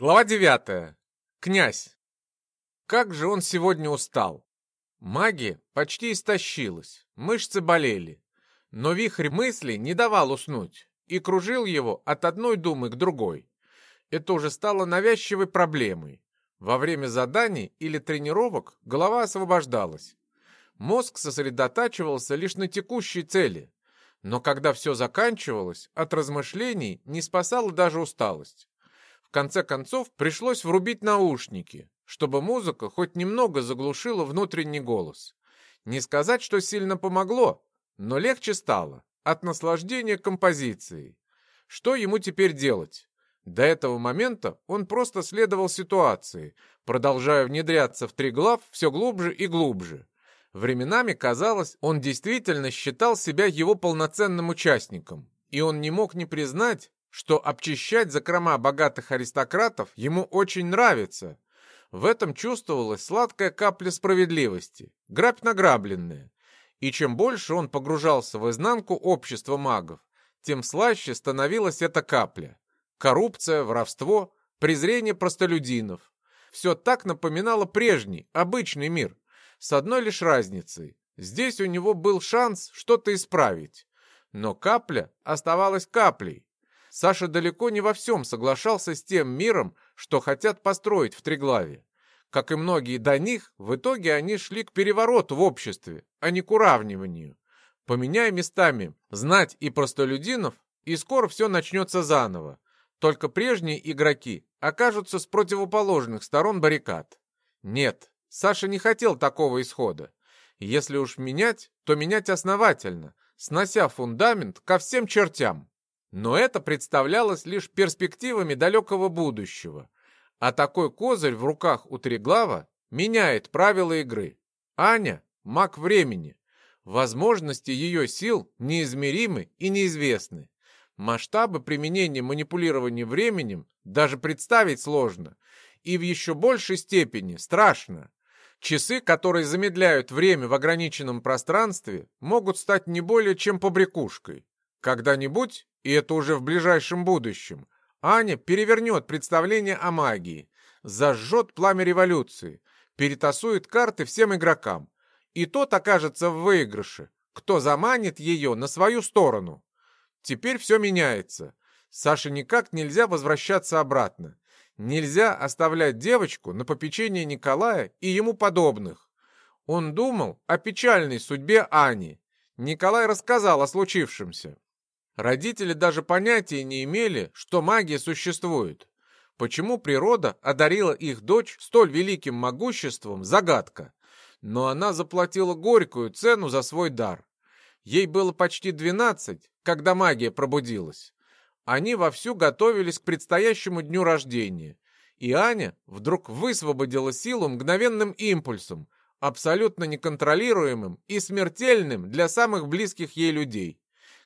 Глава девятая. Князь. Как же он сегодня устал. Магия почти истощилась, мышцы болели. Но вихрь мыслей не давал уснуть и кружил его от одной думы к другой. Это уже стало навязчивой проблемой. Во время заданий или тренировок голова освобождалась. Мозг сосредотачивался лишь на текущей цели. Но когда все заканчивалось, от размышлений не спасала даже усталость. В конце концов, пришлось врубить наушники, чтобы музыка хоть немного заглушила внутренний голос. Не сказать, что сильно помогло, но легче стало от наслаждения композицией. Что ему теперь делать? До этого момента он просто следовал ситуации, продолжая внедряться в триглав все глубже и глубже. Временами казалось, он действительно считал себя его полноценным участником, и он не мог не признать, что обчищать закрома богатых аристократов ему очень нравится. В этом чувствовалась сладкая капля справедливости, грабь награбленная. И чем больше он погружался в изнанку общества магов, тем слаще становилась эта капля. Коррупция, воровство, презрение простолюдинов. Все так напоминало прежний, обычный мир, с одной лишь разницей. Здесь у него был шанс что-то исправить. Но капля оставалась каплей, Саша далеко не во всем соглашался с тем миром, что хотят построить в Триглаве. Как и многие до них, в итоге они шли к перевороту в обществе, а не к уравниванию. Поменяя местами знать и простолюдинов, и скоро все начнется заново. Только прежние игроки окажутся с противоположных сторон баррикад. Нет, Саша не хотел такого исхода. Если уж менять, то менять основательно, снося фундамент ко всем чертям. Но это представлялось лишь перспективами далекого будущего. А такой козырь в руках у Триглава меняет правила игры. Аня — маг времени. Возможности ее сил неизмеримы и неизвестны. Масштабы применения манипулирования временем даже представить сложно. И в еще большей степени страшно. Часы, которые замедляют время в ограниченном пространстве, могут стать не более чем побрякушкой. Когда-нибудь и это уже в ближайшем будущем, Аня перевернет представление о магии, зажжет пламя революции, перетасует карты всем игрокам, и тот окажется в выигрыше, кто заманит ее на свою сторону. Теперь все меняется. Саше никак нельзя возвращаться обратно. Нельзя оставлять девочку на попечение Николая и ему подобных. Он думал о печальной судьбе Ани. Николай рассказал о случившемся. Родители даже понятия не имели, что магия существует. Почему природа одарила их дочь столь великим могуществом – загадка. Но она заплатила горькую цену за свой дар. Ей было почти 12, когда магия пробудилась. Они вовсю готовились к предстоящему дню рождения. И Аня вдруг высвободила силу мгновенным импульсом, абсолютно неконтролируемым и смертельным для самых близких ей людей.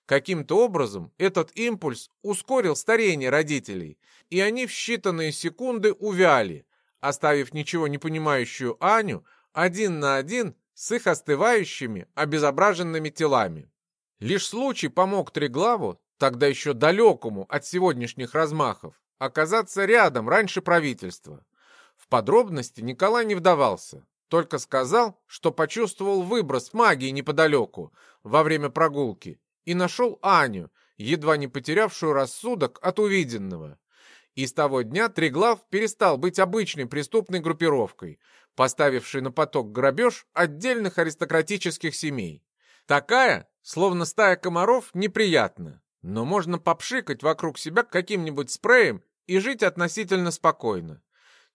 Каким-то образом этот импульс ускорил старение родителей, и они в считанные секунды увяли, оставив ничего не понимающую Аню один на один с их остывающими, обезображенными телами. Лишь случай помог Триглаву, тогда еще далекому от сегодняшних размахов, оказаться рядом раньше правительства. В подробности Николай не вдавался, только сказал, что почувствовал выброс магии неподалеку во время прогулки и нашел Аню, едва не потерявшую рассудок от увиденного. И с того дня Триглав перестал быть обычной преступной группировкой, поставившей на поток грабеж отдельных аристократических семей. Такая, словно стая комаров, неприятна, но можно попшикать вокруг себя каким-нибудь спреем и жить относительно спокойно.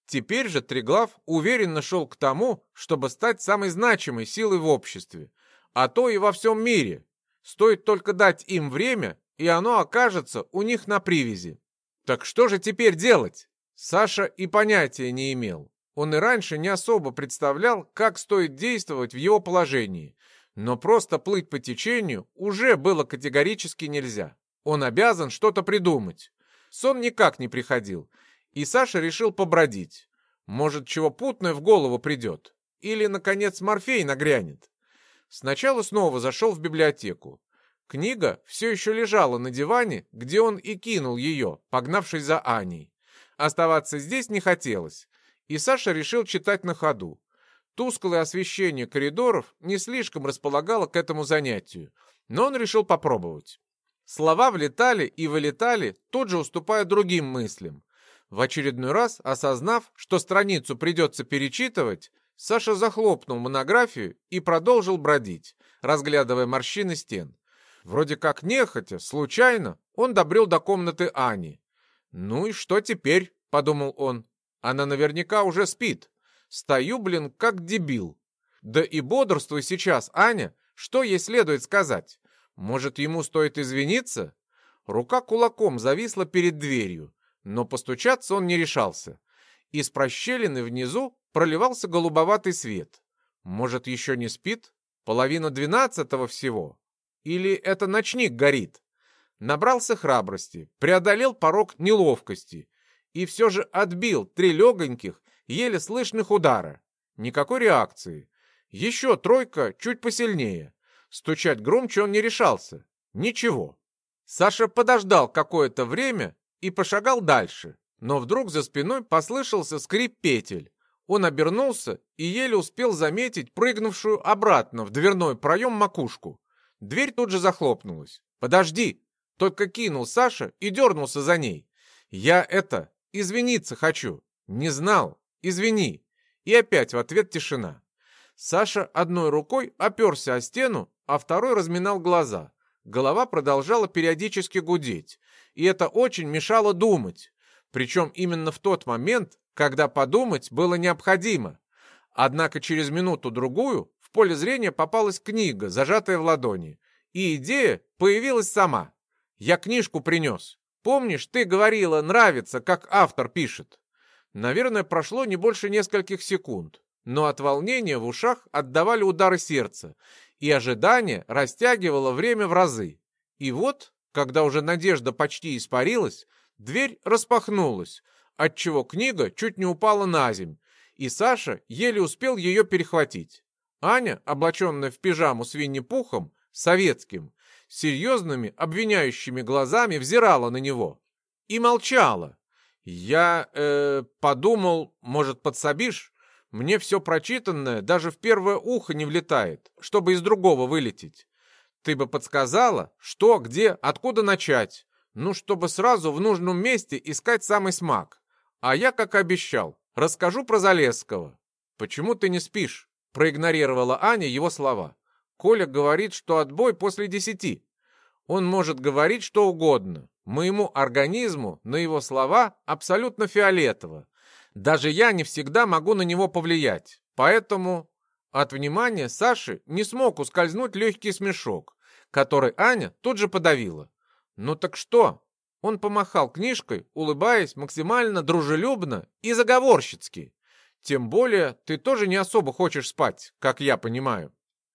Теперь же Триглав уверенно шел к тому, чтобы стать самой значимой силой в обществе, а то и во всем мире, Стоит только дать им время, и оно окажется у них на привязи. Так что же теперь делать? Саша и понятия не имел. Он и раньше не особо представлял, как стоит действовать в его положении. Но просто плыть по течению уже было категорически нельзя. Он обязан что-то придумать. Сон никак не приходил, и Саша решил побродить. Может, чего путное в голову придет. Или, наконец, Морфей нагрянет. Сначала снова зашел в библиотеку. Книга все еще лежала на диване, где он и кинул ее, погнавшись за Аней. Оставаться здесь не хотелось, и Саша решил читать на ходу. Тусклое освещение коридоров не слишком располагало к этому занятию, но он решил попробовать. Слова влетали и вылетали, тут же уступая другим мыслям. В очередной раз, осознав, что страницу придется перечитывать, Саша захлопнул монографию и продолжил бродить, разглядывая морщины стен. Вроде как нехотя, случайно, он добрел до комнаты Ани. «Ну и что теперь?» — подумал он. «Она наверняка уже спит. Стою, блин, как дебил. Да и бодрствуй сейчас, Аня, что ей следует сказать? Может, ему стоит извиниться? Рука кулаком зависла перед дверью, но постучаться он не решался. Из прощелины внизу проливался голубоватый свет. Может, еще не спит? Половина двенадцатого всего? Или это ночник горит? Набрался храбрости, преодолел порог неловкости и все же отбил три легоньких еле слышных удара. Никакой реакции. Еще тройка чуть посильнее. Стучать громче он не решался. Ничего. Саша подождал какое-то время и пошагал дальше. Но вдруг за спиной послышался скрип петель. Он обернулся и еле успел заметить прыгнувшую обратно в дверной проем макушку. Дверь тут же захлопнулась. «Подожди!» Только кинул Саша и дернулся за ней. «Я это, извиниться хочу. Не знал. Извини». И опять в ответ тишина. Саша одной рукой оперся о стену, а второй разминал глаза. Голова продолжала периодически гудеть, и это очень мешало думать. Причем именно в тот момент, когда подумать было необходимо. Однако через минуту-другую в поле зрения попалась книга, зажатая в ладони, и идея появилась сама. «Я книжку принес. Помнишь, ты говорила, нравится, как автор пишет?» Наверное, прошло не больше нескольких секунд, но от волнения в ушах отдавали удары сердца, и ожидание растягивало время в разы. И вот, когда уже надежда почти испарилась, дверь распахнулась, отчего книга чуть не упала на земь, и Саша еле успел ее перехватить. Аня, облаченная в пижаму с Винни-Пухом, советским, серьезными, обвиняющими глазами взирала на него и молчала, я, э, подумал, может, подсобишь? Мне все прочитанное даже в первое ухо не влетает, чтобы из другого вылететь. Ты бы подсказала, что, где, откуда начать. Ну, чтобы сразу в нужном месте искать самый смак. А я, как обещал, расскажу про Залесского. Почему ты не спишь? Проигнорировала Аня его слова. Коля говорит, что отбой после десяти. Он может говорить что угодно. Моему организму на его слова абсолютно фиолетово. Даже я не всегда могу на него повлиять. Поэтому от внимания Саши не смог ускользнуть легкий смешок, который Аня тут же подавила. «Ну так что?» Он помахал книжкой, улыбаясь максимально дружелюбно и заговорщицки. «Тем более ты тоже не особо хочешь спать, как я понимаю».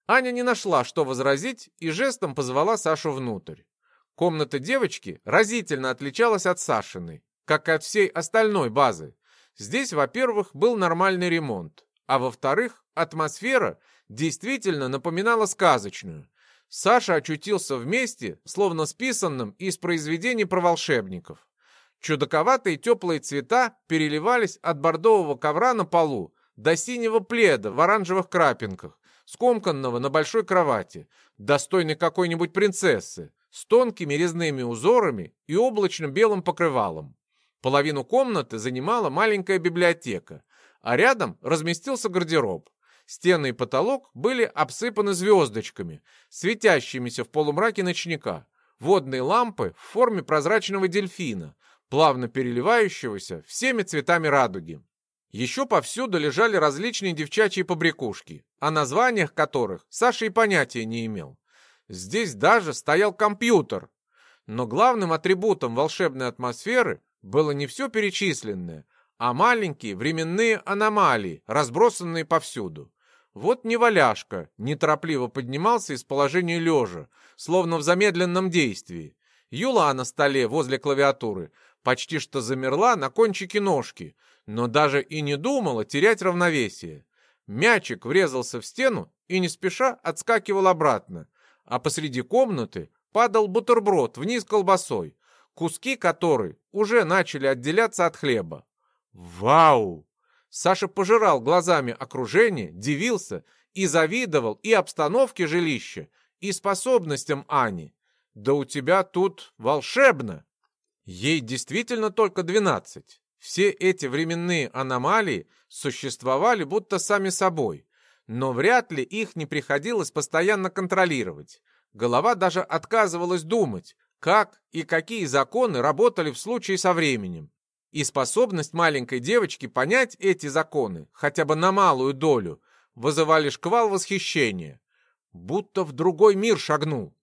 Аня не нашла, что возразить, и жестом позвала Сашу внутрь. Комната девочки разительно отличалась от Сашиной, как и от всей остальной базы. Здесь, во-первых, был нормальный ремонт, а во-вторых, атмосфера действительно напоминала сказочную. Саша очутился вместе, словно списанным из произведений про волшебников. Чудаковатые теплые цвета переливались от бордового ковра на полу до синего пледа в оранжевых крапинках, скомканного на большой кровати, достойной какой-нибудь принцессы, с тонкими резными узорами и облачным белым покрывалом. Половину комнаты занимала маленькая библиотека, а рядом разместился гардероб. Стены и потолок были обсыпаны звездочками, светящимися в полумраке ночника. Водные лампы в форме прозрачного дельфина, плавно переливающегося всеми цветами радуги. Еще повсюду лежали различные девчачьи побрякушки, о названиях которых Саша и понятия не имел. Здесь даже стоял компьютер. Но главным атрибутом волшебной атмосферы было не все перечисленное, а маленькие временные аномалии, разбросанные повсюду. Вот неваляшка неторопливо поднимался из положения лежа, словно в замедленном действии. Юла на столе возле клавиатуры почти что замерла на кончике ножки, но даже и не думала терять равновесие. Мячик врезался в стену и не спеша отскакивал обратно, а посреди комнаты падал бутерброд вниз колбасой. куски которой уже начали отделяться от хлеба. Вау! Саша пожирал глазами окружение, дивился и завидовал и обстановке жилища, и способностям Ани. Да у тебя тут волшебно! Ей действительно только двенадцать. Все эти временные аномалии существовали будто сами собой, но вряд ли их не приходилось постоянно контролировать. Голова даже отказывалась думать, как и какие законы работали в случае со временем. И способность маленькой девочки понять эти законы, хотя бы на малую долю, вызывали шквал восхищения. Будто в другой мир шагнул.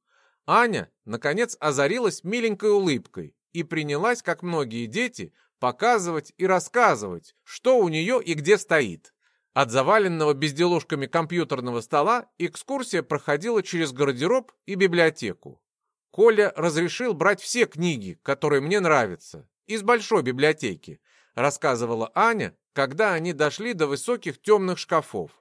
Аня, наконец, озарилась миленькой улыбкой и принялась, как многие дети, показывать и рассказывать, что у нее и где стоит. От заваленного безделушками компьютерного стола экскурсия проходила через гардероб и библиотеку. Коля разрешил брать все книги, которые мне нравятся, из большой библиотеки, рассказывала Аня, когда они дошли до высоких темных шкафов.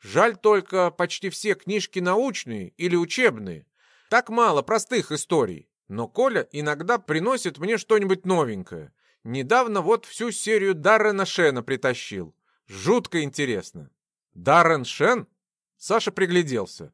Жаль только, почти все книжки научные или учебные. Так мало простых историй. Но Коля иногда приносит мне что-нибудь новенькое. Недавно вот всю серию Даррена Шена притащил. Жутко интересно. Даррен Шен? Саша пригляделся.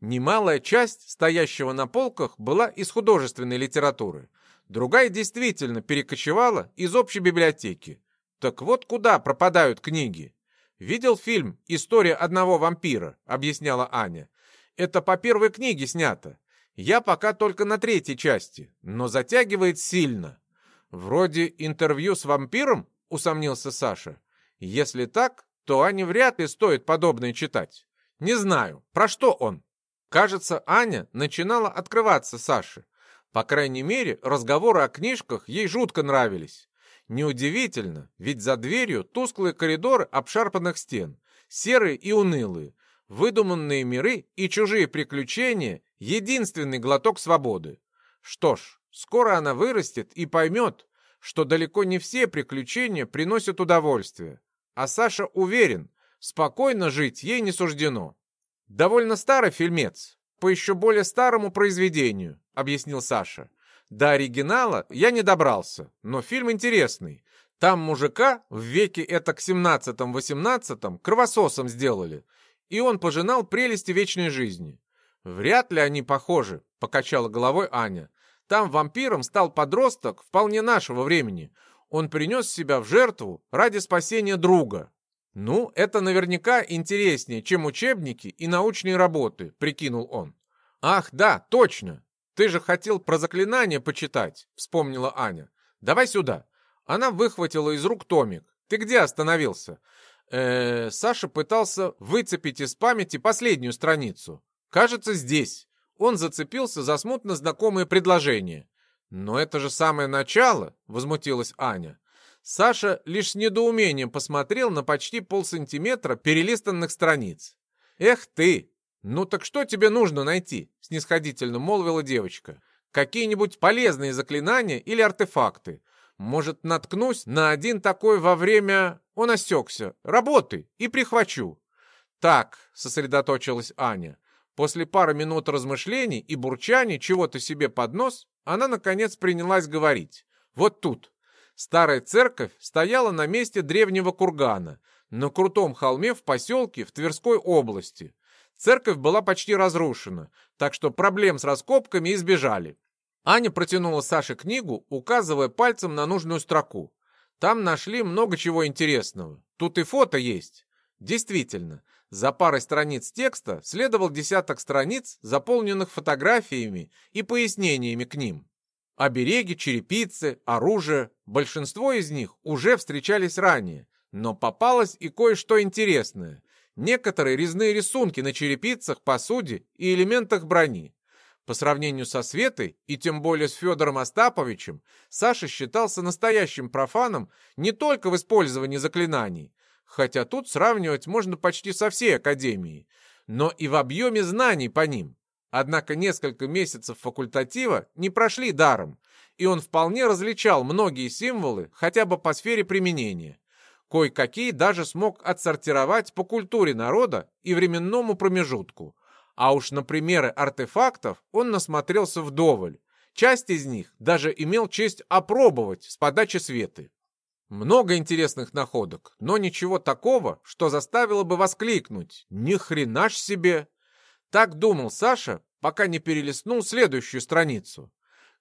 Немалая часть стоящего на полках была из художественной литературы. Другая действительно перекочевала из общей библиотеки. Так вот куда пропадают книги. «Видел фильм «История одного вампира», — объясняла Аня. «Это по первой книге снято. Я пока только на третьей части, но затягивает сильно. Вроде интервью с вампиром, усомнился Саша. Если так, то Ане вряд ли стоит подобное читать. Не знаю, про что он. Кажется, Аня начинала открываться Саше. По крайней мере, разговоры о книжках ей жутко нравились. Неудивительно, ведь за дверью тусклые коридоры обшарпанных стен, серые и унылые, выдуманные миры и чужие приключения — единственный глоток свободы. Что ж, скоро она вырастет и поймет, что далеко не все приключения приносят удовольствие. А Саша уверен, спокойно жить ей не суждено. «Довольно старый фильмец, по еще более старому произведению», — объяснил Саша. «До оригинала я не добрался, но фильм интересный. Там мужика в веке это к 17-18 кровососом сделали, и он пожинал прелести вечной жизни. Вряд ли они похожи, покачала головой Аня. Там вампиром стал подросток вполне нашего времени. Он принес себя в жертву ради спасения друга. Ну, это наверняка интереснее, чем учебники и научные работы, прикинул он. Ах, да, точно. Ты же хотел про заклинания почитать, вспомнила Аня. Давай сюда. Она выхватила из рук томик. Ты где остановился? э, Саша пытался выцепить из памяти последнюю страницу. Кажется, здесь. Он зацепился за смутно знакомое предложение. «Но это же самое начало!» — возмутилась Аня. Саша лишь с недоумением посмотрел на почти полсантиметра перелистанных страниц. «Эх ты! Ну так что тебе нужно найти?» — снисходительно молвила девочка. «Какие-нибудь полезные заклинания или артефакты? Может, наткнусь на один такой во время... Он осекся. Работы. И прихвачу. Так, сосредоточилась Аня. После пары минут размышлений и бурчаний чего-то себе под нос, она, наконец, принялась говорить. Вот тут. Старая церковь стояла на месте древнего кургана, на крутом холме в поселке в Тверской области. Церковь была почти разрушена, так что проблем с раскопками избежали. Аня протянула Саше книгу, указывая пальцем на нужную строку. Там нашли много чего интересного. Тут и фото есть. Действительно, за парой страниц текста следовал десяток страниц, заполненных фотографиями и пояснениями к ним. Обереги, черепицы, оружие, большинство из них уже встречались ранее, но попалось и кое-что интересное. Некоторые резные рисунки на черепицах, посуде и элементах брони. По сравнению со Светой, и тем более с Федором Остаповичем, Саша считался настоящим профаном не только в использовании заклинаний, хотя тут сравнивать можно почти со всей Академией, но и в объеме знаний по ним. Однако несколько месяцев факультатива не прошли даром, и он вполне различал многие символы хотя бы по сфере применения. Кое-какие даже смог отсортировать по культуре народа и временному промежутку – а уж на примеры артефактов он насмотрелся вдоволь. Часть из них даже имел честь опробовать с подачи Светы. Много интересных находок, но ничего такого, что заставило бы воскликнуть «Ни хрена ж себе!» Так думал Саша, пока не перелистнул следующую страницу.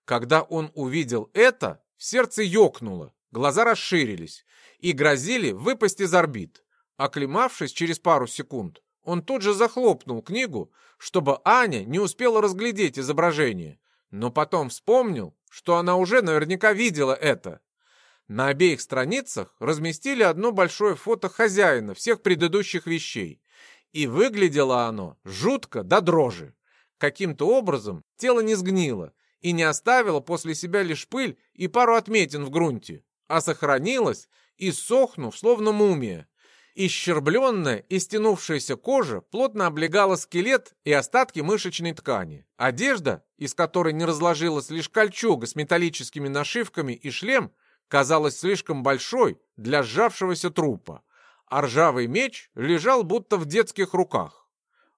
Когда он увидел это, в сердце ёкнуло, глаза расширились и грозили выпасть из орбит. Оклемавшись через пару секунд, он тут же захлопнул книгу, чтобы Аня не успела разглядеть изображение, но потом вспомнил, что она уже наверняка видела это. На обеих страницах разместили одно большое фото хозяина всех предыдущих вещей, и выглядело оно жутко до дрожи. Каким-то образом тело не сгнило и не оставило после себя лишь пыль и пару отметин в грунте, а сохранилось, иссохнув, словно мумия. Исчербленная и стянувшаяся кожа плотно облегала скелет и остатки мышечной ткани. Одежда, из которой не разложилась лишь кольчуга с металлическими нашивками и шлем, казалась слишком большой для сжавшегося трупа, а ржавый меч лежал будто в детских руках.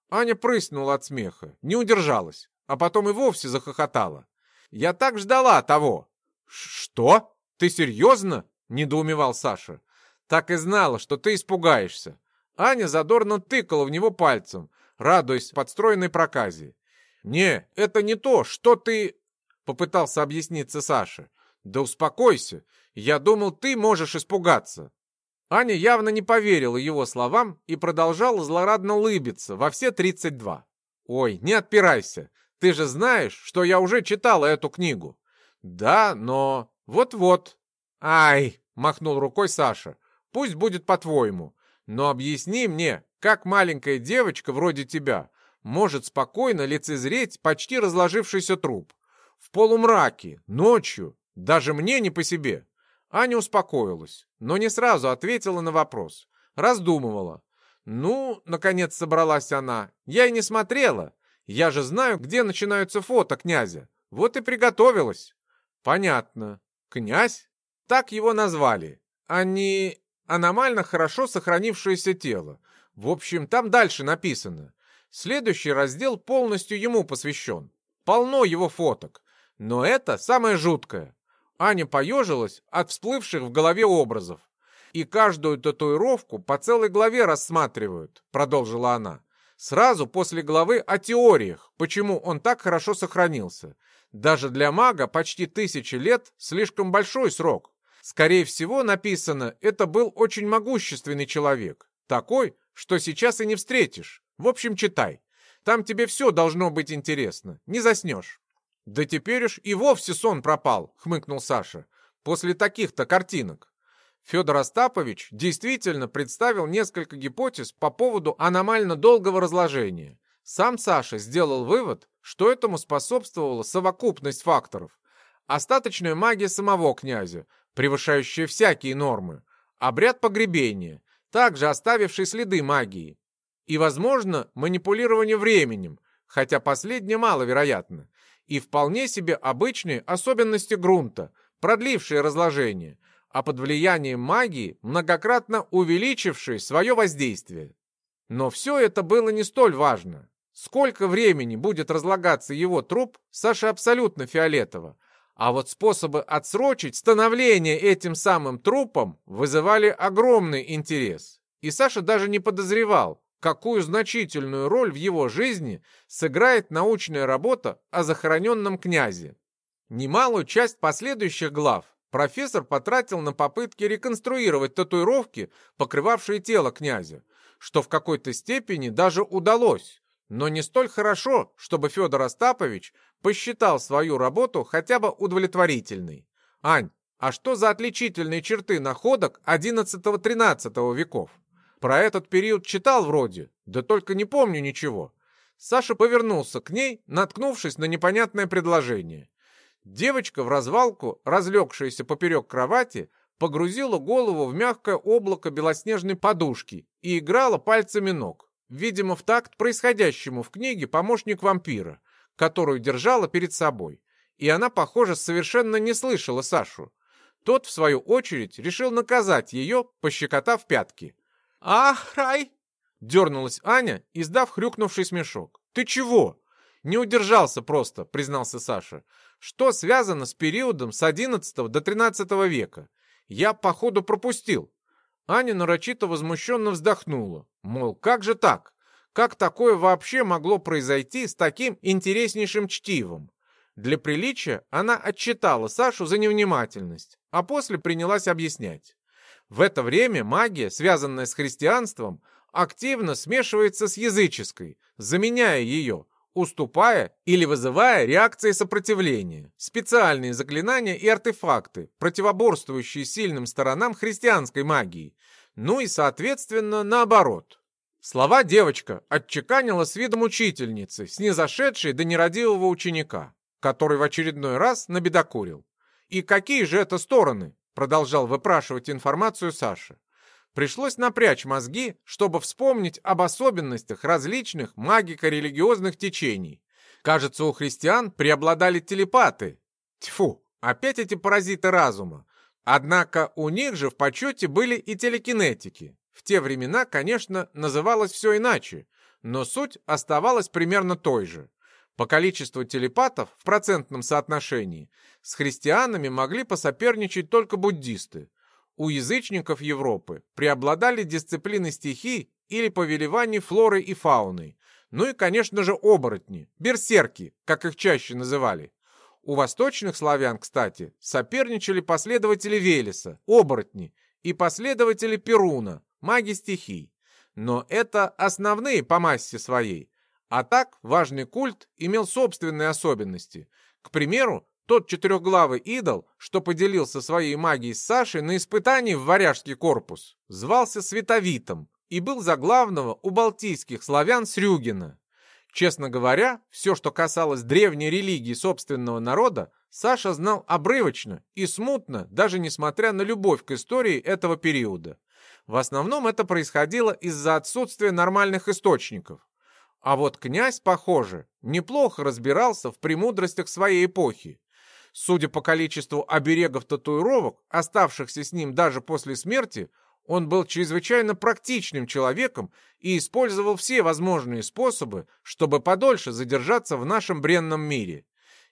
Аня прыснула от смеха, не удержалась, а потом и вовсе захохотала. «Я так ждала того!» «Что? Ты серьезно?» — недоумевал Саша. Так и знала, что ты испугаешься. Аня задорно тыкала в него пальцем, радуясь подстроенной проказе. «Не, это не то, что ты...» — попытался объясниться Саша. «Да успокойся. Я думал, ты можешь испугаться». Аня явно не поверила его словам и продолжала злорадно улыбиться во все тридцать два. «Ой, не отпирайся. Ты же знаешь, что я уже читала эту книгу». «Да, но... Вот-вот». «Ай!» — махнул рукой Саша. Пусть будет по-твоему. Но объясни мне, как маленькая девочка вроде тебя может спокойно лицезреть почти разложившийся труп. В полумраке, ночью, даже мне не по себе. Аня успокоилась, но не сразу ответила на вопрос. Раздумывала. Ну, наконец собралась она. Я и не смотрела. Я же знаю, где начинаются фото князя. Вот и приготовилась. Понятно. Князь? Так его назвали. Они аномально хорошо сохранившееся тело. В общем, там дальше написано. Следующий раздел полностью ему посвящен. Полно его фоток. Но это самое жуткое. Аня поежилась от всплывших в голове образов. «И каждую татуировку по целой главе рассматривают», — продолжила она. «Сразу после главы о теориях, почему он так хорошо сохранился. Даже для мага почти тысячи лет слишком большой срок. Скорее всего, написано, это был очень могущественный человек. Такой, что сейчас и не встретишь. В общем, читай. Там тебе все должно быть интересно. Не заснешь. Да теперь уж и вовсе сон пропал, хмыкнул Саша. После таких-то картинок. Федор Остапович действительно представил несколько гипотез по поводу аномально долгого разложения. Сам Саша сделал вывод, что этому способствовала совокупность факторов. Остаточная магия самого князя, превышающее всякие нормы, обряд погребения, также оставивший следы магии, и, возможно, манипулирование временем, хотя последнее маловероятно, и вполне себе обычные особенности грунта, продлившие разложение, а под влиянием магии многократно увеличившие свое воздействие. Но все это было не столь важно. Сколько времени будет разлагаться его труп, Саша абсолютно фиолетово, а вот способы отсрочить становление этим самым трупом вызывали огромный интерес. И Саша даже не подозревал, какую значительную роль в его жизни сыграет научная работа о захороненном князе. Немалую часть последующих глав профессор потратил на попытки реконструировать татуировки, покрывавшие тело князя, что в какой-то степени даже удалось, но не столь хорошо, чтобы Федор Остапович посчитал свою работу хотя бы удовлетворительной. Ань, а что за отличительные черты находок XI-XIII веков? Про этот период читал вроде, да только не помню ничего. Саша повернулся к ней, наткнувшись на непонятное предложение. Девочка в развалку, разлегшаяся поперек кровати, погрузила голову в мягкое облако белоснежной подушки и играла пальцами ног. Видимо, в такт происходящему в книге помощник вампира которую держала перед собой. И она, похоже, совершенно не слышала Сашу. Тот, в свою очередь, решил наказать ее, пощекотав пятки. «Ах, Рай!» — дернулась Аня, издав хрюкнувший смешок. «Ты чего?» «Не удержался просто», — признался Саша. что связано с периодом с XI до XIII века. Я, походу, пропустил. Аня нарочито возмущенно вздохнула. Мол, как же так? Как такое вообще могло произойти с таким интереснейшим чтивом? Для приличия она отчитала Сашу за невнимательность, а после принялась объяснять. В это время магия, связанная с христианством, активно смешивается с языческой, заменяя ее, уступая или вызывая реакции сопротивления, специальные заклинания и артефакты, противоборствующие сильным сторонам христианской магии, ну и, соответственно, наоборот. Слова девочка отчеканила с видом учительницы, снизошедшей до нерадивого ученика который в очередной раз набедокурил. «И какие же это стороны?» — продолжал выпрашивать информацию Саша. Пришлось напрячь мозги, чтобы вспомнить об особенностях различных магико-религиозных течений. Кажется, у христиан преобладали телепаты. Тьфу, опять эти паразиты разума. Однако у них же в почете были и телекинетики. В те времена, конечно, называлось все иначе, но суть оставалась примерно той же. По количеству телепатов в процентном соотношении с христианами могли посоперничать только буддисты. У язычников Европы преобладали дисциплины стихий или повелеваний флорой и фауной. Ну и, конечно же, оборотни, берсерки, как их чаще называли. У восточных славян, кстати, соперничали последователи Велеса, оборотни, и последователи Перуна, маги стихий. Но это основные по массе своей. А так, важный культ имел собственные особенности. К примеру, тот четырехглавый идол, что поделился своей магией с Сашей на испытании в варяжский корпус, звался Световитом и был за главного у балтийских славян Срюгина. Честно говоря, все, что касалось древней религии собственного народа, Саша знал обрывочно и смутно, даже несмотря на любовь к истории этого периода. В основном это происходило из-за отсутствия нормальных источников. А вот князь, похоже, неплохо разбирался в премудростях своей эпохи. Судя по количеству оберегов татуировок, оставшихся с ним даже после смерти, он был чрезвычайно практичным человеком и использовал все возможные способы, чтобы подольше задержаться в нашем бренном мире.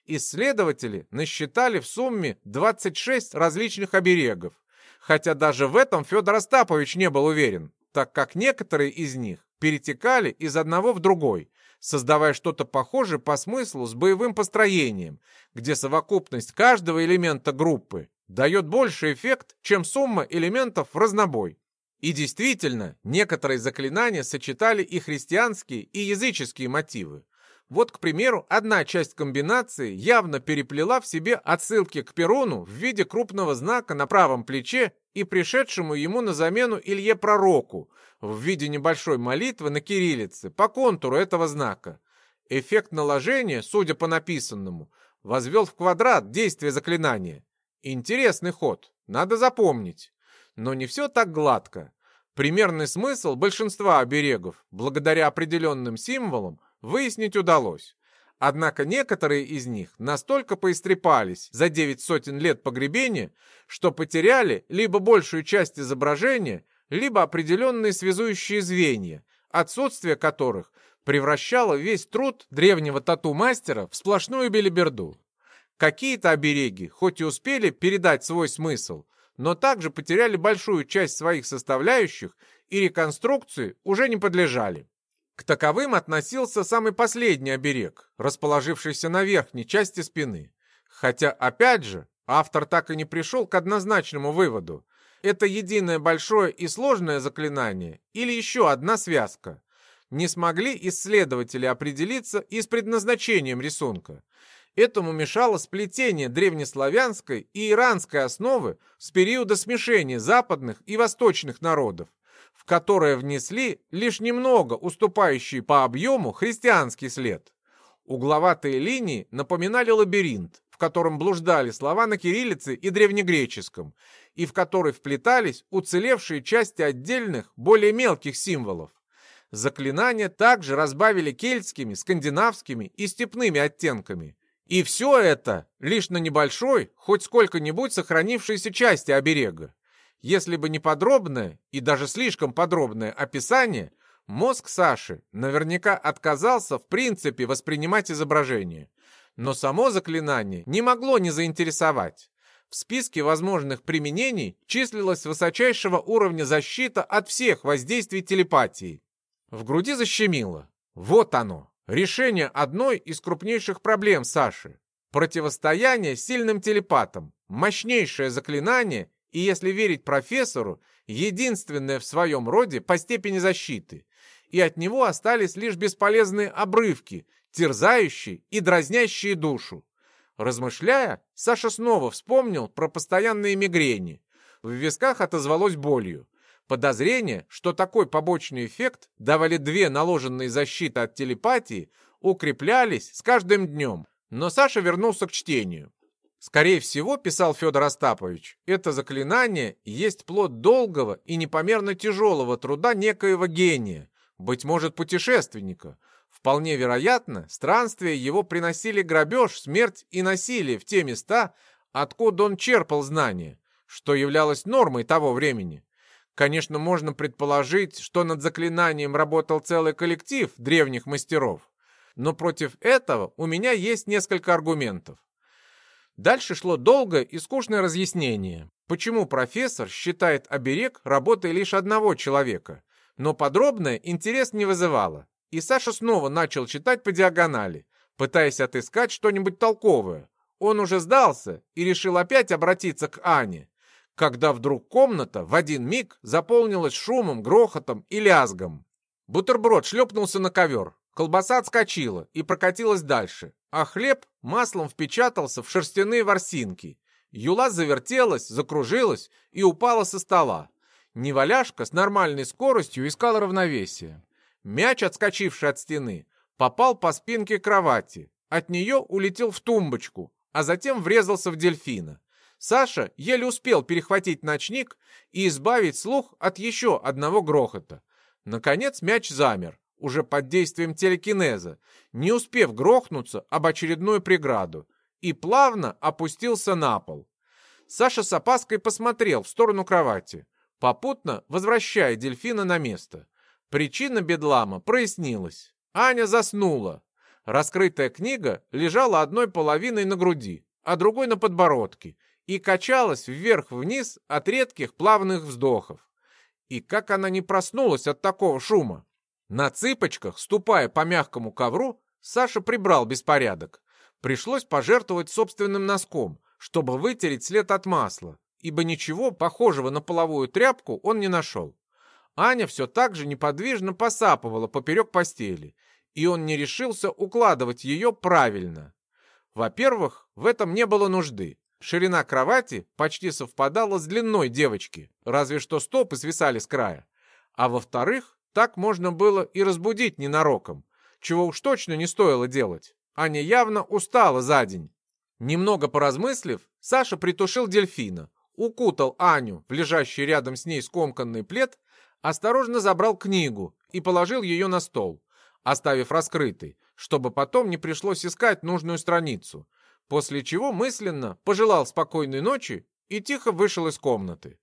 Исследователи насчитали в сумме 26 различных оберегов, хотя даже в этом Федор Остапович не был уверен, так как некоторые из них перетекали из одного в другой, создавая что-то похожее по смыслу с боевым построением, где совокупность каждого элемента группы дает больше эффект, чем сумма элементов в разнобой. И действительно, некоторые заклинания сочетали и христианские, и языческие мотивы. Вот, к примеру, одна часть комбинации явно переплела в себе отсылки к Перуну в виде крупного знака на правом плече и пришедшему ему на замену Илье Пророку в виде небольшой молитвы на кириллице по контуру этого знака. Эффект наложения, судя по написанному, возвел в квадрат действие заклинания. Интересный ход, надо запомнить. Но не все так гладко. Примерный смысл большинства оберегов, благодаря определенным символам, выяснить удалось. Однако некоторые из них настолько поистрепались за девять сотен лет погребения, что потеряли либо большую часть изображения, либо определенные связующие звенья, отсутствие которых превращало весь труд древнего тату-мастера в сплошную белиберду. Какие-то обереги, хоть и успели передать свой смысл, но также потеряли большую часть своих составляющих и реконструкции уже не подлежали. К таковым относился самый последний оберег, расположившийся на верхней части спины. Хотя, опять же, автор так и не пришел к однозначному выводу. Это единое большое и сложное заклинание или еще одна связка. Не смогли исследователи определиться и с предназначением рисунка. Этому мешало сплетение древнеславянской и иранской основы с периода смешения западных и восточных народов в которое внесли лишь немного уступающий по объему христианский след. Угловатые линии напоминали лабиринт, в котором блуждали слова на кириллице и древнегреческом, и в который вплетались уцелевшие части отдельных, более мелких символов. Заклинания также разбавили кельтскими, скандинавскими и степными оттенками. И все это лишь на небольшой, хоть сколько-нибудь сохранившейся части оберега. Если бы не подробное и даже слишком подробное описание, мозг Саши наверняка отказался в принципе воспринимать изображение. Но само заклинание не могло не заинтересовать. В списке возможных применений числилась высочайшего уровня защита от всех воздействий телепатии. В груди защемило. Вот оно, решение одной из крупнейших проблем Саши. Противостояние сильным телепатам, мощнейшее заклинание и, если верить профессору, единственное в своем роде по степени защиты. И от него остались лишь бесполезные обрывки, терзающие и дразнящие душу. Размышляя, Саша снова вспомнил про постоянные мигрени. В висках отозвалось болью. Подозрение, что такой побочный эффект давали две наложенные защиты от телепатии, укреплялись с каждым днем. Но Саша вернулся к чтению. Скорее всего, писал Федор Остапович, это заклинание есть плод долгого и непомерно тяжелого труда некоего гения, быть может, путешественника. Вполне вероятно, странствия его приносили грабеж, смерть и насилие в те места, откуда он черпал знания, что являлось нормой того времени. Конечно, можно предположить, что над заклинанием работал целый коллектив древних мастеров, но против этого у меня есть несколько аргументов. Дальше шло долгое и скучное разъяснение, почему профессор считает оберег работой лишь одного человека. Но подробное интерес не вызывало, и Саша снова начал читать по диагонали, пытаясь отыскать что-нибудь толковое. Он уже сдался и решил опять обратиться к Ане, когда вдруг комната в один миг заполнилась шумом, грохотом и лязгом. Бутерброд шлепнулся на ковер, колбаса отскочила и прокатилась дальше, а хлеб маслом впечатался в шерстяные ворсинки. Юла завертелась, закружилась и упала со стола. Неваляшка с нормальной скоростью искала равновесие. Мяч, отскочивший от стены, попал по спинке кровати. От нее улетел в тумбочку, а затем врезался в дельфина. Саша еле успел перехватить ночник и избавить слух от еще одного грохота. Наконец мяч замер, уже под действием телекинеза, не успев грохнуться об очередную преграду, и плавно опустился на пол. Саша с опаской посмотрел в сторону кровати, попутно возвращая дельфина на место. Причина бедлама прояснилась. Аня заснула. Раскрытая книга лежала одной половиной на груди, а другой на подбородке, и качалась вверх-вниз от редких плавных вздохов. И как она не проснулась от такого шума? На цыпочках, ступая по мягкому ковру, Саша прибрал беспорядок. Пришлось пожертвовать собственным носком, чтобы вытереть след от масла, ибо ничего похожего на половую тряпку он не нашел. Аня все так же неподвижно посапывала поперек постели, и он не решился укладывать ее правильно. Во-первых, в этом не было нужды. Ширина кровати почти совпадала с длиной девочки, разве что стопы свисали с края. А во-вторых, так можно было и разбудить ненароком, чего уж точно не стоило делать. Аня явно устала за день. Немного поразмыслив, Саша притушил дельфина, укутал Аню в лежащий рядом с ней скомканный плед, осторожно забрал книгу и положил ее на стол, оставив раскрытой, чтобы потом не пришлось искать нужную страницу, после чего мысленно пожелал спокойной ночи и тихо вышел из комнаты.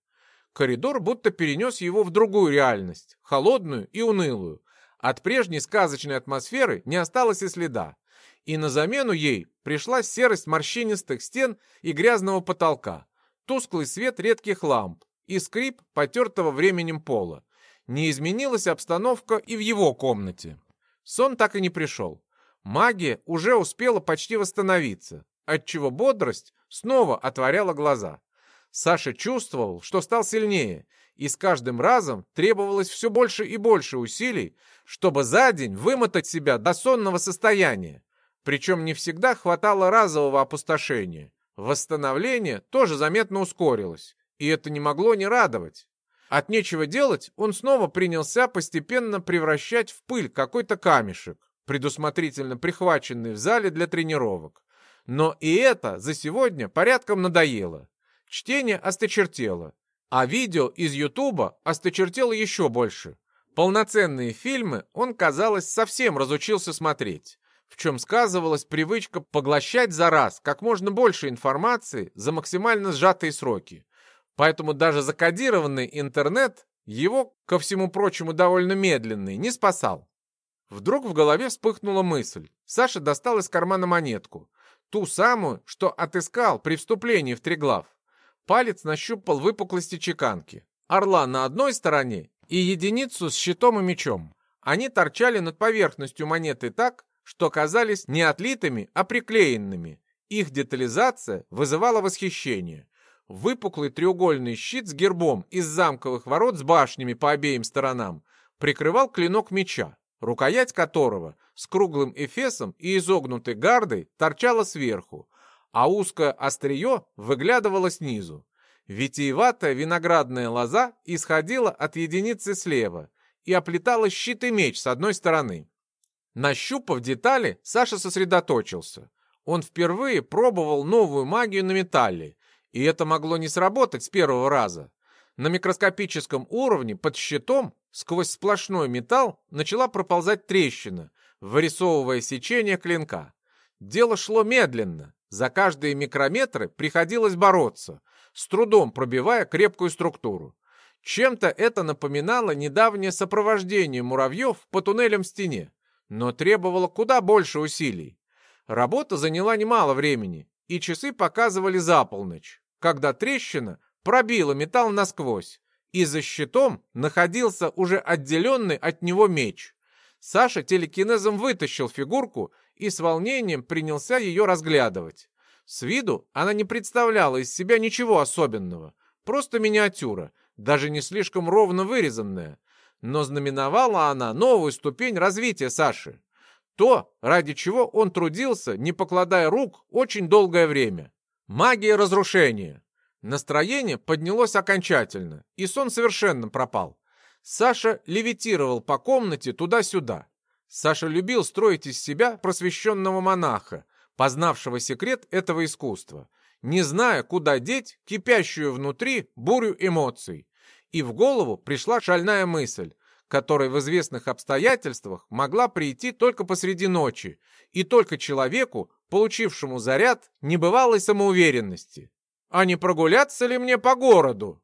Коридор будто перенес его в другую реальность, холодную и унылую. От прежней сказочной атмосферы не осталось и следа. И на замену ей пришла серость морщинистых стен и грязного потолка, тусклый свет редких ламп и скрип потертого временем пола. Не изменилась обстановка и в его комнате. Сон так и не пришел. Магия уже успела почти восстановиться, отчего бодрость снова отворяла глаза. Саша чувствовал, что стал сильнее, и с каждым разом требовалось все больше и больше усилий, чтобы за день вымотать себя до сонного состояния. Причем не всегда хватало разового опустошения. Восстановление тоже заметно ускорилось, и это не могло не радовать. От нечего делать он снова принялся постепенно превращать в пыль какой-то камешек, предусмотрительно прихваченный в зале для тренировок. Но и это за сегодня порядком надоело. Чтение осточертело, а видео из Ютуба осточертело еще больше. Полноценные фильмы он, казалось, совсем разучился смотреть, в чем сказывалась привычка поглощать за раз как можно больше информации за максимально сжатые сроки. Поэтому даже закодированный интернет его, ко всему прочему довольно медленный, не спасал. Вдруг в голове вспыхнула мысль. Саша достал из кармана монетку. Ту самую, что отыскал при вступлении в Триглав. Палец нащупал выпуклости чеканки. Орла на одной стороне и единицу с щитом и мечом. Они торчали над поверхностью монеты так, что казались не отлитыми, а приклеенными. Их детализация вызывала восхищение. Выпуклый треугольный щит с гербом из замковых ворот с башнями по обеим сторонам прикрывал клинок меча, рукоять которого с круглым эфесом и изогнутой гардой торчала сверху, а узкое острие выглядывало снизу. Витиеватая виноградная лоза исходила от единицы слева и оплетала щит и меч с одной стороны. Нащупав детали, Саша сосредоточился. Он впервые пробовал новую магию на металле, и это могло не сработать с первого раза. На микроскопическом уровне под щитом сквозь сплошной металл начала проползать трещина, вырисовывая сечение клинка. Дело шло медленно, за каждые микрометры приходилось бороться, с трудом пробивая крепкую структуру. Чем-то это напоминало недавнее сопровождение муравьев по туннелям в стене, но требовало куда больше усилий. Работа заняла немало времени, и часы показывали за полночь, когда трещина пробила металл насквозь, и за щитом находился уже отделенный от него меч. Саша телекинезом вытащил фигурку и с волнением принялся ее разглядывать. С виду она не представляла из себя ничего особенного, просто миниатюра, даже не слишком ровно вырезанная. Но знаменовала она новую ступень развития Саши. То, ради чего он трудился, не покладая рук, очень долгое время. Магия разрушения. Настроение поднялось окончательно, и сон совершенно пропал. Саша левитировал по комнате туда-сюда. Саша любил строить из себя просвещенного монаха, познавшего секрет этого искусства, не зная, куда деть кипящую внутри бурю эмоций. И в голову пришла шальная мысль, которая в известных обстоятельствах могла прийти только посреди ночи и только человеку, получившему заряд небывалой самоуверенности. А не прогуляться ли мне по городу?